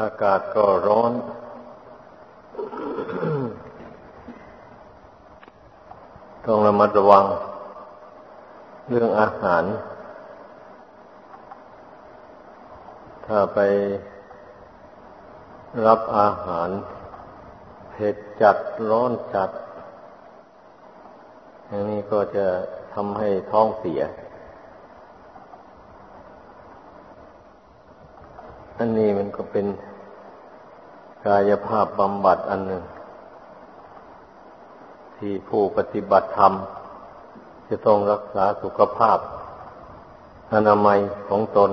อากาศก็ร้อน ต้องระมัดระวัง เรื่องอาหาร ถ้าไปรับอาหาร เผ็ดจัดร้อนจัดอย่างนี้ก็จะทำให้ท้องเสีย อันนี้มันก็เป็นกายภาพบำบัดอันหนึ่ง ที่ผู้ปฏิบัติธรรม จะต้องรักษาสุขภาพ อนามัยของตน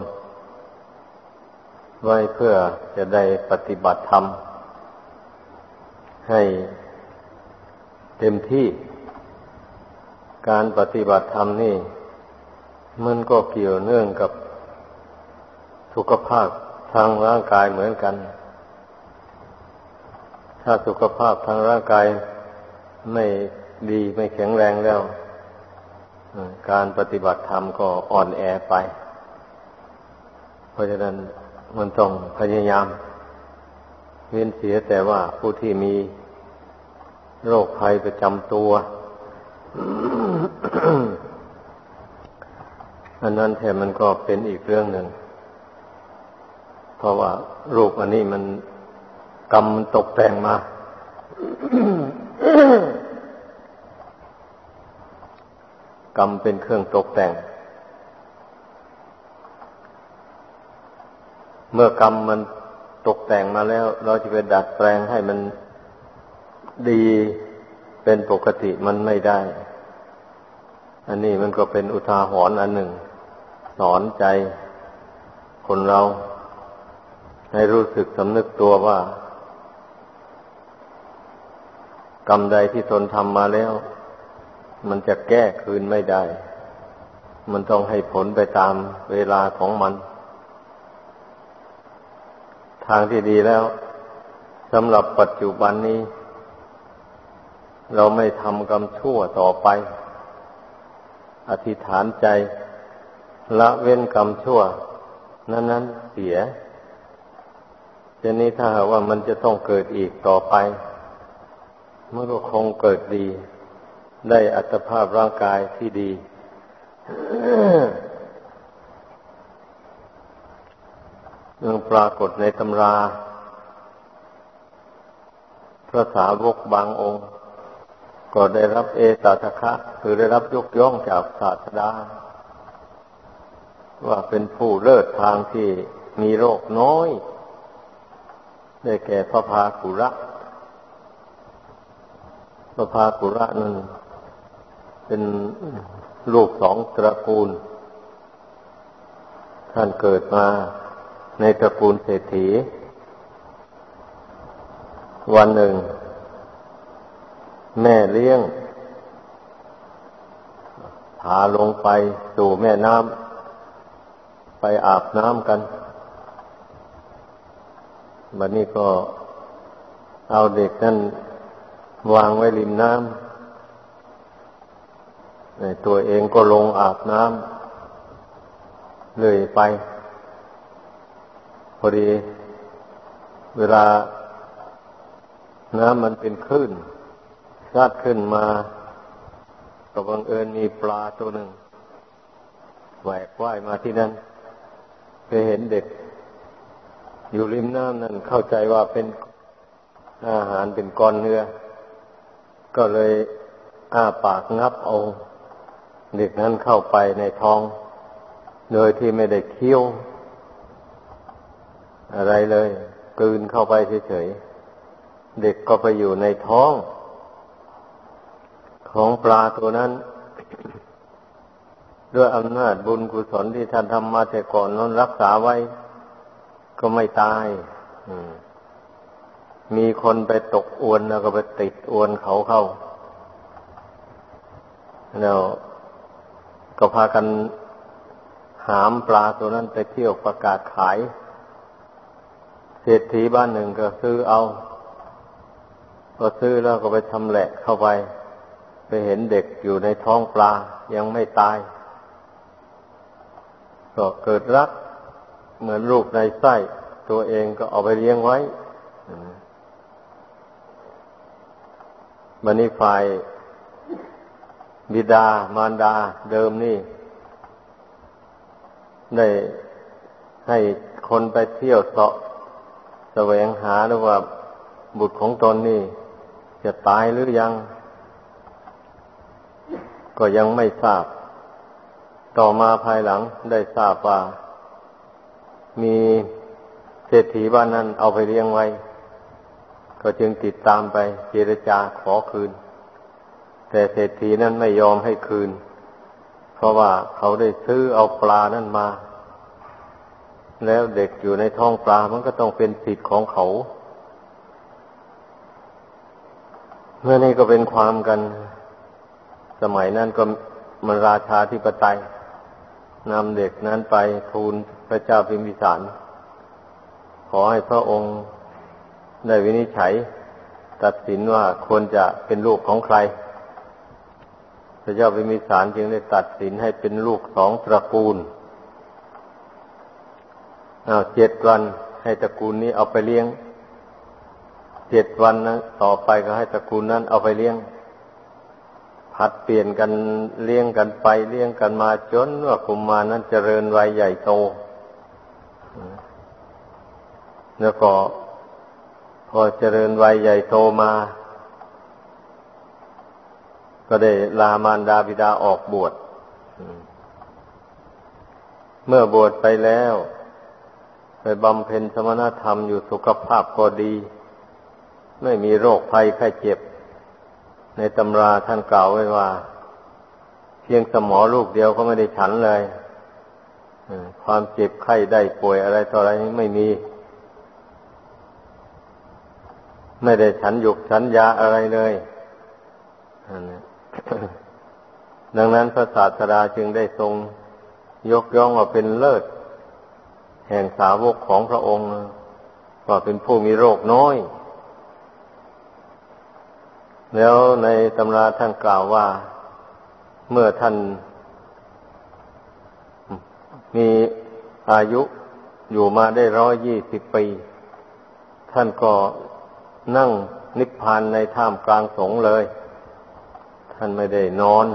ไว้เพื่อจะได้ปฏิบัติธรรม ให้เต็มที่ การปฏิบัติธรรมนี่ มันก็เกี่ยวเนื่องกับสุขภาพ ทางร่างกายเหมือนกัน ถ้าสุขภาพทางร่างกายไม่ดีไม่แข็งแรงแล้ว การปฏิบัติธรรมก็อ่อนแอไป เพราะฉะนั้นมันต้องพยายาม เว้นเสียแต่ว่าผู้ที่มีโรคภัยประจำตัว อันนั้นแทนมันก็เป็นอีกเรื่องหนึ่ง เพราะว่ารูปอันนี้มันกรรมตกแต่งมา กรรมเป็นเครื่องตกแต่ง เมื่อกรรมมันตกแต่งมาแล้ว เราจะไปดัดแปลงให้มันดีเป็นปกติมันไม่ได้ อันนี้มันก็เป็นอุทาหรณ์อันหนึ่ง สอนใจคนเรา ให้รู้สึกสำนึกตัวว่ากรรมใดที่ตนทำมาแล้ว มันจะแก้คืนไม่ได้ มันต้องให้ผลไปตามเวลาของมัน ทางที่ดีแล้วสำหรับปัจจุบันนี้ เราไม่ทำกรรมชั่วต่อไป อธิษฐานใจ ละเว้นกรรมชั่ว นั้น ๆ เสีย ทีนี้ถ้าว่ามันจะต้องเกิดอีกต่อไป มันก็คงเกิดดี ได้อัตภาพร่างกายที่ดี เรื่องปรากฏในตำรา พระสาวกบางองค์ ก็ได้รับเอตตะคะคือได้รับยกย่องจากศาสดา ว่าเป็นผู้เลิศทางที่มีโรคน้อย ได้แก่พระพากุระพระพากุระนั้นเป็นลูกสองตระกูล ท่านเกิดมาในตระกูลเศรษฐี วันหนึ่ง แม่เลี้ยงพาลงไปสู่แม่น้ำไปอาบน้ำกัน บัดนี้ก็เอาเด็กนั่นวางไว้ริมน้ำตัวเองก็ลงอาบน้ำเลยไป พอดี เวลาน้ำมันเป็นคลื่นซัดขึ้นมา ก็บังเอิญมีปลาตัวหนึ่งแหวกว่ายมาที่นั่นไปเห็นเด็ก อยู่ริมน้ำนั่นเข้าใจว่าเป็นอาหารเป็นก้อนเนื้อ ก็เลยอ้าปากงับเอาเด็กนั้นเข้าไปในท้อง โดยที่ไม่ได้เคี้ยว อะไรเลยกลืนเข้าไปเฉยๆ เด็กก็ไปอยู่ในท้อง ของปลาตัวนั้น ด้วยอำนาจบุญกุศลที่ท่านทำมาแต่ก่อนนั้นรักษาไว้ ก็ไม่ตายมีคนไปตกอวนแล้วก็ไปติดอวนเขาเข้า แล้วก็พากันหามปลาตัวนั้นไปเที่ยวประกาศขาย เศรษฐีบ้านหนึ่งก็ซื้อเอาก็ซื้อแล้วก็ไปทำแหละเข้าไป ไปเห็นเด็กอยู่ในท้องปลายังไม่ตาย ก็เกิดรัก เหมือนลูกในไส้ตัวเองก็เอาไปเลี้ยงไว้บันนี้ฝ่ายบิดามารดาเดิมนี่ ได้ให้คนไปเที่ยวเสาะแสวงหาหรือว่าบุตรของตนนี่ จะตายหรือยัง ก็ยังไม่ทราบ ต่อมาภายหลังได้ทราบว่า มีเศรษฐีบ้านนั้นเอาไปเลี้ยงไว้ ก็จึงติดตามไปเจรจาขอคืน แต่เศรษฐีนั้นไม่ยอมให้คืน เพราะว่าเขาได้ซื้อเอาปลานั้นมา แล้วเด็กอยู่ในท้องปลามันก็ต้องเป็นสิทธิ์ของเขาเมื่อนี้ก็เป็นความกันสมัยนั้นก็มันราชาธิปไตยนำเด็กนั้นไปทูล พระเจ้าพิมพิสาร ขอให้พระองค์ได้วินิจฉัย ตัดสินว่าควรจะเป็นลูกของใคร พระเจ้าพิมพิสารจึงได้ตัดสินให้เป็นลูกสองตระกูลอาเจ็ดวันให้ตระกูลนี้เอาไปเลี้ยงเจ็ดวันนะต่อไปก็ให้ตระกูลนั้นเอาไปเลี้ยง ผัดเปลี่ยนกันเลี้ยงกันไปเลี้ยงกันมาจนว่ากุมารนั้นเจริญวัยใหญ่โต แล้วก็พอเจริญวัยใหญ่โตมา ก็ได้ลามารดาบิดาออกบวชเมื่อบวชไปแล้ว ไปบำเพ็ญสมณธรรมอยู่สุขภาพก็ดี ไม่มีโรคภัยไข้เจ็บ ในตำราท่านกล่าวไว้ว่า เพียงสมอลูกเดียวก็ไม่ได้ฉันเลย ความเจ็บไข้ได้ป่วยอะไรต่ออะไรไม่มี ไม่ได้ฉันหยุกฉันยาอะไรเลยดังนั้นพระศาสดาจึงได้ทรงยกย่องว่าเป็นเลิศ แห่งสาวกของพระองค์ว่าเป็นผู้มีโรคน้อย แล้วในตำราท่านกล่าวว่า เมื่อท่าน มีอายุอยู่มาได้ร้อยยี่สิบปี ท่านก็นั่งนิพพานในท่ามกลางสงเลย ท่านไม่ได้นอน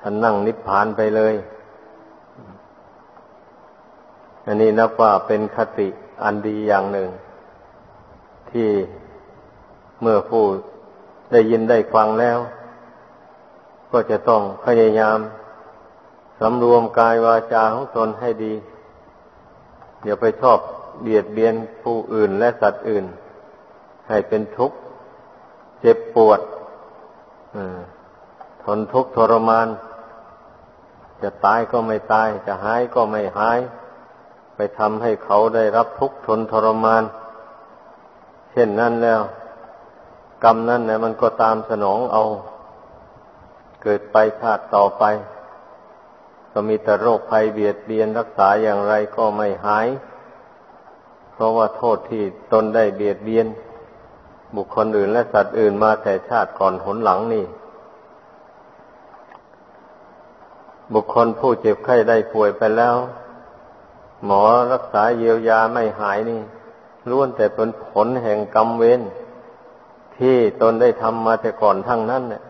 ท่านนั่งนิพพานไปเลย อันนี้นับว่าเป็นคติอันดีอย่างหนึ่ง ที่เมื่อผู้ได้ยินได้ฟังแล้ว ก็จะต้องพยายาม สำรวมกายวาจาของตนให้ดีอย่าไปชอบเบียดเบียนผู้อื่นและสัตว์อื่น ให้เป็นทุกข์เจ็บปวดทนทุกข์ทรมาน จะตายก็ไม่ตาย จะหายก็ไม่หาย ไปทำให้เขาได้รับทุกข์ทนทรมาน เช่นนั้นแล้ว กรรมนั่นเนะมันก็ตามสนองเอา เกิดไปชาติต่อไป ก็มีแต่โรคภัยเบียดเบียนรักษาอย่างไรก็ไม่หาย เพราะว่าโทษที่ตนได้เบียดเบียน บุคคลอื่นและสัตว์อื่นมาแต่ชาติก่อนหนหลังนี่ บุคคลผู้เจ็บไข้ได้ป่วยไปแล้ว หมอรักษาเยียวยาไม่หายนี่ล้วนแต่เป็นผลแห่งกรรมเวรที่ตนได้ทำมาแต่ก่อนทั้งนั้นเนี่ย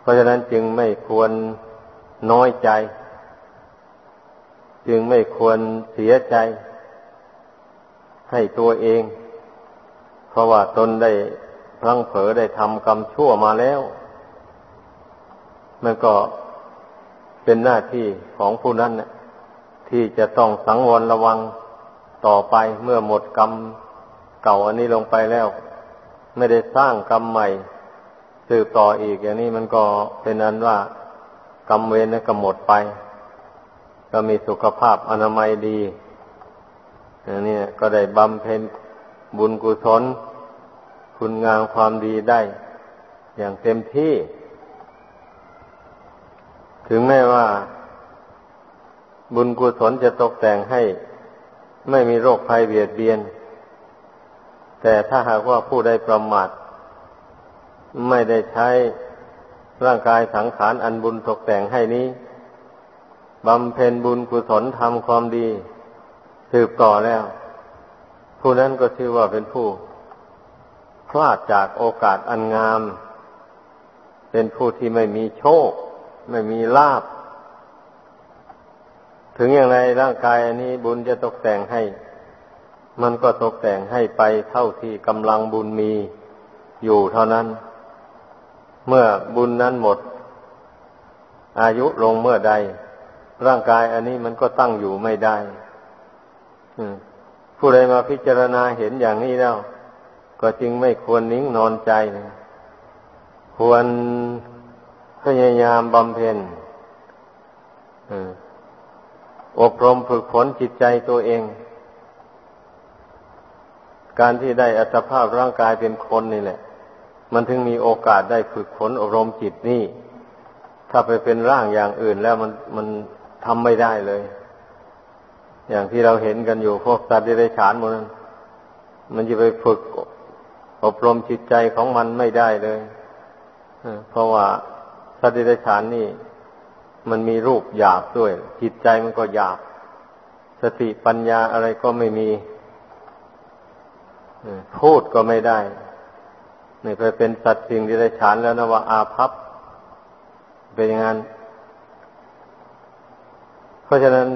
เพราะฉะนั้นจึงไม่ควร น้อยใจ จึงไม่ควรเสียใจ ให้ตัวเอง เพราะว่าตนได้พลังเผลอได้ทำกรรมชั่วมาแล้ว มันก็เป็นหน้าที่ของผู้นั้นเนี่ยที่จะต้องสังวรระวังต่อไปเมื่อหมดกรรมเก่าอันนี้ลงไปแล้ว ไม่ได้สร้างกรรมใหม่สืบต่ออีกอย่างนี้มันก็เป็นนั้นว่า กรรมเวรนั้นก็หมดไป ก็มีสุขภาพอนามัยดีอย่างนี้ก็ได้บำเพ็ญบุญกุศล คุณงามความดีได้ อย่างเต็มที่ ถึงแม้ว่า บุญกุศลจะตกแต่งให้ ไม่มีโรคภัยเบียดเบียน แต่ถ้าหากว่าผู้ใดประมาทไม่ได้ใช้ ร่างกายสังขารอันบุญตกแต่งให้นี้บำเพ็ญบุญกุศลทำความดี สืบต่อแล้ว ผู้นั้นก็ชื่อว่าเป็นผู้ พลาดจากโอกาสอันงาม เป็นผู้ที่ไม่มีโชค ไม่มีลาบถึงอย่างไรร่างกายอันนี้บุญจะตกแต่งให้ มันก็ตกแต่งให้ไปเท่าที่กำลังบุญมีอยู่เท่านั้น เมื่อบุญนั้นหมด อายุลงเมื่อใด ร่างกายอันนี้มันก็ตั้งอยู่ไม่ได้ผู้ใดมาพิจารณาเห็นอย่างนี้แล้ว ก็จึงไม่ควรนิ่งนอนใจนะควรพยายามบำเพ็ญอบรมฝึกฝนจิตใจตัวเอง การที่ได้อัตภาพร่างกายเป็นคนนี่แหละ มันถึงมีโอกาสได้ฝึกฝนอบรมจิตนี่ ถ้าไปเป็นร่างอย่างอื่นแล้วมันมันทำไม่ได้เลย อย่างที่เราเห็นกันอยู่พวกสัตว์ที่ได้ฉานหมดนั้นมันจะไปฝึกอบรมจิตใจของมันไม่ได้เลยเพราะว่าสัตว์ที่ได้ฉานนี่ มันมีรูปหยาบด้วย จิตใจมันก็หยาบ สติปัญญาอะไรก็ไม่มีพูดก็ไม่ได้ นี่ไปเป็นสัตว์สิ่งที่ได้ฉานแล้วนะว่าอาภัพเป็นอย่างนั้น เพราะฉะนั้น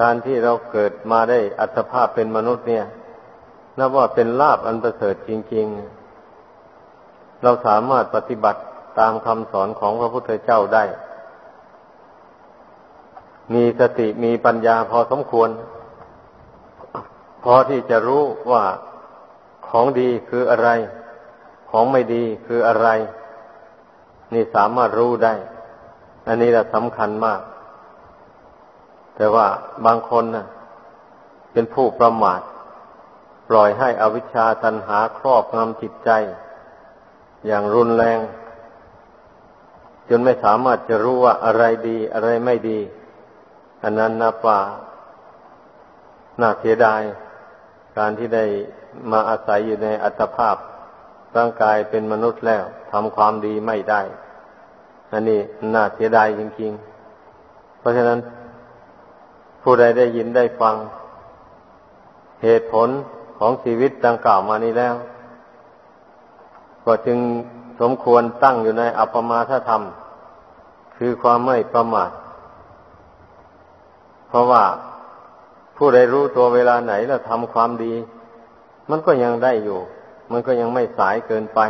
การที่เราเกิดมาได้อัตภาพเป็นมนุษย์เนี่ย นับว่าเป็นลาบอันประเสริฐจริง ๆ เราสามารถปฏิบัติตามคำสอนของพระพุทธเจ้าได้ มีสติมีปัญญาพอสมควร พอที่จะรู้ว่าของดีคืออะไร ของไม่ดีคืออะไร นี่สามารถรู้ได้ อันนี้แหละสำคัญมาก แต่ว่าบางคนนะ่ะเป็นผู้ประมาท ปล่อยให้อวิชชาตันหาครอบงำจิตใจ อย่างรุนแรง จนไม่สามารถจะรู้ว่าอะไรดีอะไรไม่ดี อันนั้นนับว่าน่าเสียดาย การที่ได้มาอาศัยอยู่ในอัตภาพ ร่างกายเป็นมนุษย์แล้วทำความดีไม่ได้ อันนี้น่าเสียดายจริงๆ เพราะฉะนั้น ผู้ใดได้ยินได้ฟัง เหตุผลของชีวิตดังกล่าวมานี้แล้ว ก็จึงสมควรตั้งอยู่ในอัปมาทธรรม คือความไม่ประมาทเพราะว่าผู้ใดรู้ตัวเวลาไหนแล้วทำความดี มันก็ยังได้อยู่ มันก็ยังไม่สายเกินไป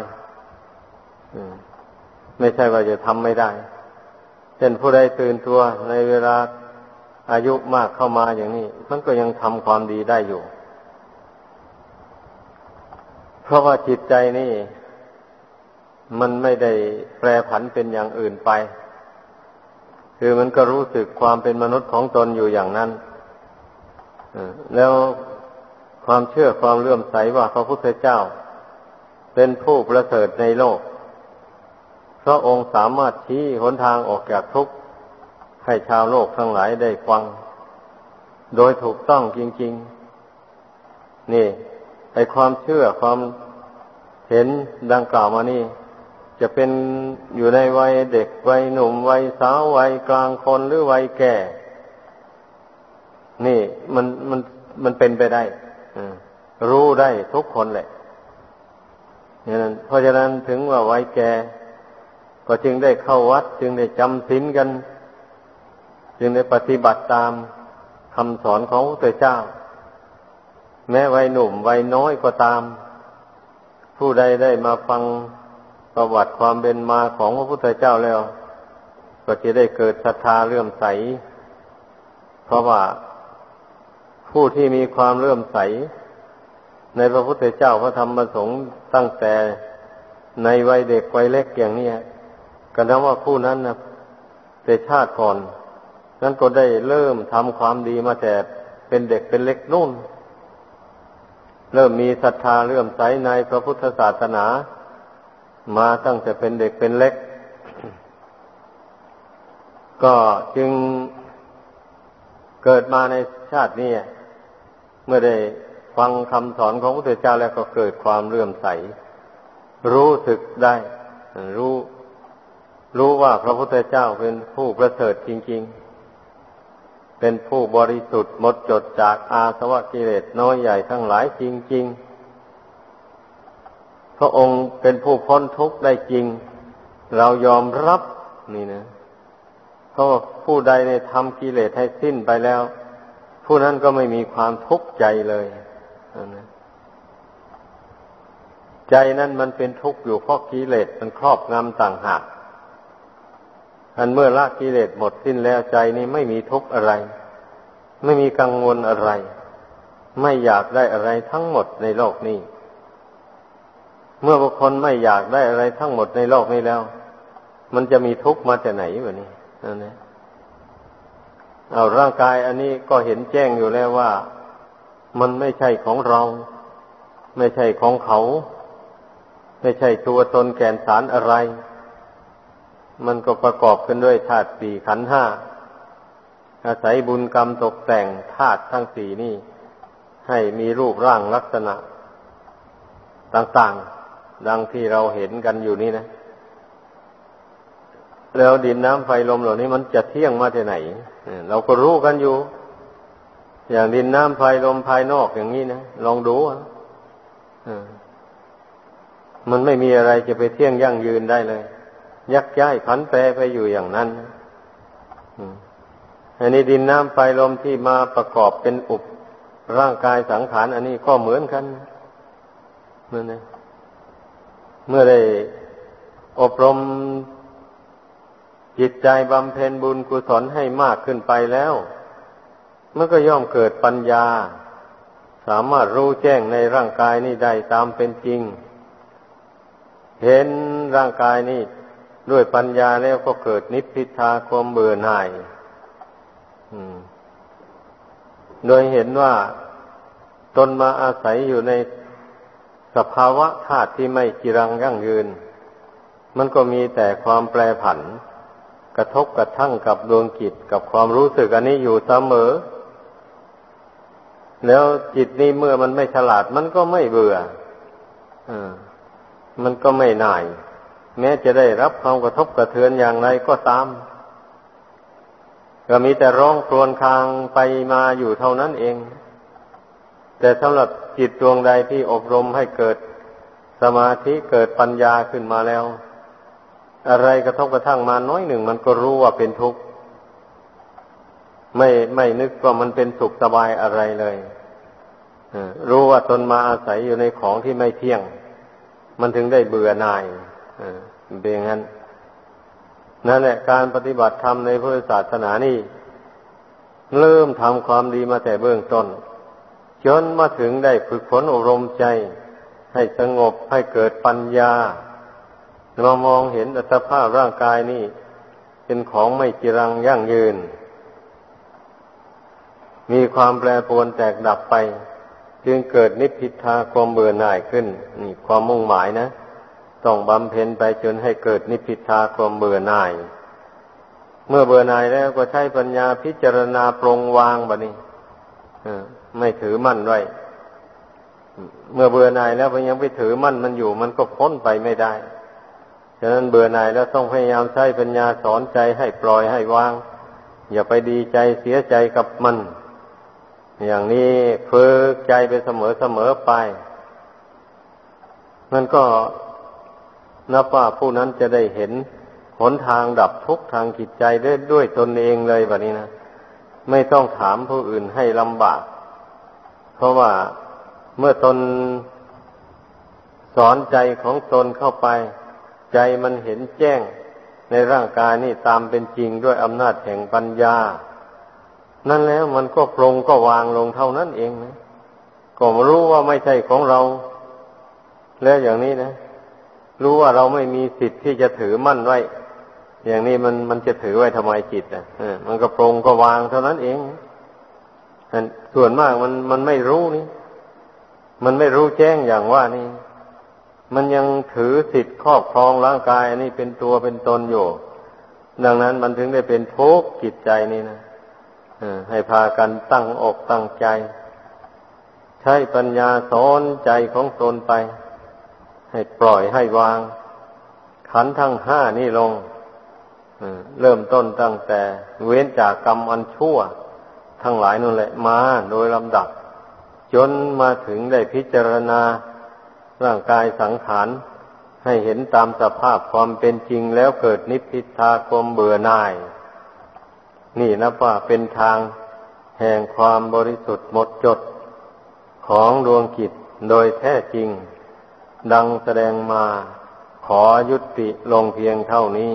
ไม่ใช่ว่าจะทำไม่ได้ เช่นผู้ใดตื่นตัวในเวลาอายุมากเข้ามาอย่างนี้ มันก็ยังทำความดีได้อยู่ เพราะว่าจิตใจนี่ มันไม่ได้แปรผันเป็นอย่างอื่นไป คือมันก็รู้สึกความเป็นมนุษย์ของตนอยู่อย่างนั้นแล้วความเชื่อความเลื่อมใสว่าพระพุทธเจ้า เป็นผู้ประเสริฐในโลก พระองค์สามารถชี้หนทางออกจากทุกข์ให้ชาวโลกทั้งหลายได้ฟัง โดยถูกต้องจริง ๆ นี่ไอความเชื่อความเห็นดังกล่าวมานี่ จะเป็นอยู่ในวัยเด็กวัยหนุ่มวัยสาววัยกลางคนหรือวัยแก่ นี่มันมันมันเป็นไปได้รู้ได้ทุกคนแหละ นั้นเพราะฉะนั้นถึงว่าวัยแก่ก็จึงได้เข้าวัด จึงได้จำศีลกัน จึงได้ปฏิบัติตามคำสอนของพระเจ้า แม้วัยหนุ่มวัยน้อยก็ตาม ผู้ใดได้มาฟังประวัติความเป็นมาของพระพุทธเจ้าแล้ว ก็จะได้เกิดศรัทธาเลื่อมใส เพราะว่าผู้ที่มีความเลื่อมใส ในพระพุทธเจ้าพระธรรมประสงค์ตั้งแต่ในวัยเด็กวัยเล็กอย่างนี้ก็นับว่าผู้นั้นนะแต่ชาติก่อน นั้นก็ได้เริ่มทำความดีมาแต่เป็นเด็กเป็นเล็กนุ่น เริ่มมีศรัทธาเลื่อมใสในพระพุทธศาสนา มาตั้งแต่เป็นเด็กเป็นเล็ก ก็จึงเกิดมาในชาตินี้เมื่อได้ ฟังคำสอนของพระพุทธเจ้าแล้วก็เกิดความเลื่อมใส รู้สึกได้ รู้ รู้ว่าพระพุทธเจ้าเป็นผู้ประเสริฐจริง ๆ เป็นผู้บริสุทธิ์หมดจดจากอาสวะกิเลสน้อยใหญ่ทั้งหลายจริง ๆ พระองค์เป็นผู้พ้นทุกข์ได้จริง เรายอมรับนี่นะเพราะผู้ใดในทำกิเลสให้สิ้นไปแล้ว ผู้นั้นก็ไม่มีความทุกข์ใจเลย ใจนั้นมันเป็นทุกข์อยู่เพราะกิเลสมันครอบงำต่างหากอันเมื่อละกิเลสหมดสิ้นแล้วใจนี้ไม่มีทุกข์อะไร ไม่มีกังวลอะไร ไม่อยากได้อะไรทั้งหมดในโลกนี้ เมื่อบุคคลไม่อยากได้อะไรทั้งหมดในโลกนี้แล้ว มันจะมีทุกข์มาจากไหนวะนี่นั่นเองเอาร่างกายอันนี้ก็เห็นแจ้งอยู่แล้วว่า มันไม่ใช่ของเรา ไม่ใช่ของเขา ไม่ใช่ตัวตนแก่นสารอะไร มันก็ประกอบขึ้นด้วยธาตุสี่ขันห้าอาศัยบุญกรรมตกแต่งธาตุทั้งสี่นี่ ให้มีรูปร่างลักษณะ ต่างๆ ดังที่เราเห็นกันอยู่นี่นะ แล้วดินน้ำไฟลมเหล่านี้มันจะเที่ยงมาที่ไหน เราก็รู้กันอยู่ อย่างดินน้ำไฟลมภายนอกอย่างนี้นะลองดูอะมันไม่มีอะไรจะไปเที่ยงยั่งยืนได้เลย ยักย้ายผันแปรไปอยู่อย่างนั้นอันนี้ดินน้ำไฟลมที่มาประกอบเป็นอุปร่างกายสังขารอันนี้ก็เหมือนกันเมื่อนะเมื่อได้อบรมจิตใจบำเพ็ญบุญกุศลให้มากขึ้นไปแล้ว มันก็ย่อมเกิดปัญญา สามารถรู้แจ้งในร่างกายนี้ได้ตามเป็นจริง เห็นร่างกายนี้ด้วยปัญญาแล้วก็เกิดนิพพิทาความเบื่อหน่ายโดยเห็นว่าตนมาอาศัยอยู่ในสภาวะธาตุที่ไม่จีรังยั่งยืน มันก็มีแต่ความแปรผัน กระทบกระทั่งกับดวงจิตกับความรู้สึกอันนี้อยู่เสมอ แล้วจิตนี้เมื่อมันไม่ฉลาดมันก็ไม่เบื่ออมันก็ไม่น่าย แม้จะได้รับความกระทบกระเทือนอย่างไรก็ตาม ก็มีแต่ร้องครวญครางไปมาอยู่เท่านั้นเอง แต่สำหรับจิตดวงใดที่อบรมให้เกิดสมาธิเกิดปัญญาขึ้นมาแล้ว อะไรกระทบกระทั่งมาน้อยหนึ่ง มันก็รู้ว่าเป็นทุกข์ ไม่ไม่นึกว่ามันเป็นสุขสบายอะไรเลยรู้ว่าตนมาอาศัยอยู่ในของที่ไม่เที่ยง มันถึงได้เบื่อหน่ายเป็นอย่างนั้นนั่นแหละการปฏิบัติธรรมในพุทธศาสนานี่เริ่มทำความดีมาแต่เบื้องต้น จนมาถึงได้ฝึกฝนอบรมใจ ให้สงบให้เกิดปัญญามามองเห็นอัตภาพร่างกายนี่ เป็นของไม่จีรังยั่งยืน มีความแปรปรวนแตกดับไป จึงเกิดนิพพิทาความเบื่อหน่ายขึ้น นี่ความมุ่งหมายนะต้องบำเพ็ญไปจนให้เกิดนิพพิทาความเบื่อหน่าย เมื่อเบื่อหน่ายแล้วก็ใช้ปัญญาพิจารณาปรงวางบะนี้ไม่ถือมั่นไว้เมื่อเบื่อหน่ายแล้วยังไปถือมั่นมันอยู่ มันก็พ้นไปไม่ได้ ฉะนั้นเบื่อหน่ายแล้วต้องพยายามใช้ปัญญาสอนใจให้ปล่อยให้วาง อย่าไปดีใจเสียใจกับมัน อย่างนี้ฝึกใจไปเสมอเสมอไปมันก็นับว่าผู้นั้นจะได้เห็นหนทางดับทุกข์ทางจิตใจได้ด้วยตนเองเลยแบบนี้นะ ไม่ต้องถามผู้อื่นให้ลำบาก เพราะว่าเมื่อตนสอนใจของตนเข้าไป ใจมันเห็นแจ้งในร่างกายนี่ตามเป็นจริงด้วยอำนาจแห่งปัญญา นั่นแล้วมันก็ปรงก็วางลงเท่านั้นเองนะก็รู้ว่าไม่ใช่ของเรา แล้วอย่างนี้นะ รู้ว่าเราไม่มีสิทธิ์ที่จะถือมั่นไว้ อย่างนี้มันมันจะถือไว้ทำไมจิตอะมันก็ปรงก็วางเท่านั้นเองส่วนมากมันมันไม่รู้นี่ มันไม่รู้แจ้งอย่างว่านี่ มันยังถือสิทธิ์ครอบครองร่างกายอันนี้เป็นตัวเป็นตนอยู่ ดังนั้นมันถึงได้เป็นทุกข์จิตใจนี่นะ ให้พากันตั้งอกตั้งใจ ใช้ปัญญาสอนใจของตนไป ให้ปล่อยให้วาง ขันทั้งห้านี่ลงเริ่มต้นตั้งแต่ เว้นจากกรรมอันชั่ว ทั้งหลายนั่นแหละมาโดยลำดับ จนมาถึงได้พิจารณาร่างกายสังขารให้เห็นตามสภาพความเป็นจริงแล้วเกิดนิพพิทาความเบื่อหน่าย นี่นะว่าเป็นทางแห่งความบริสุทธิ์หมดจดของดวงกิจโดยแท้จริง ดังแสดงมาขอยุติลงเพียงเท่านี้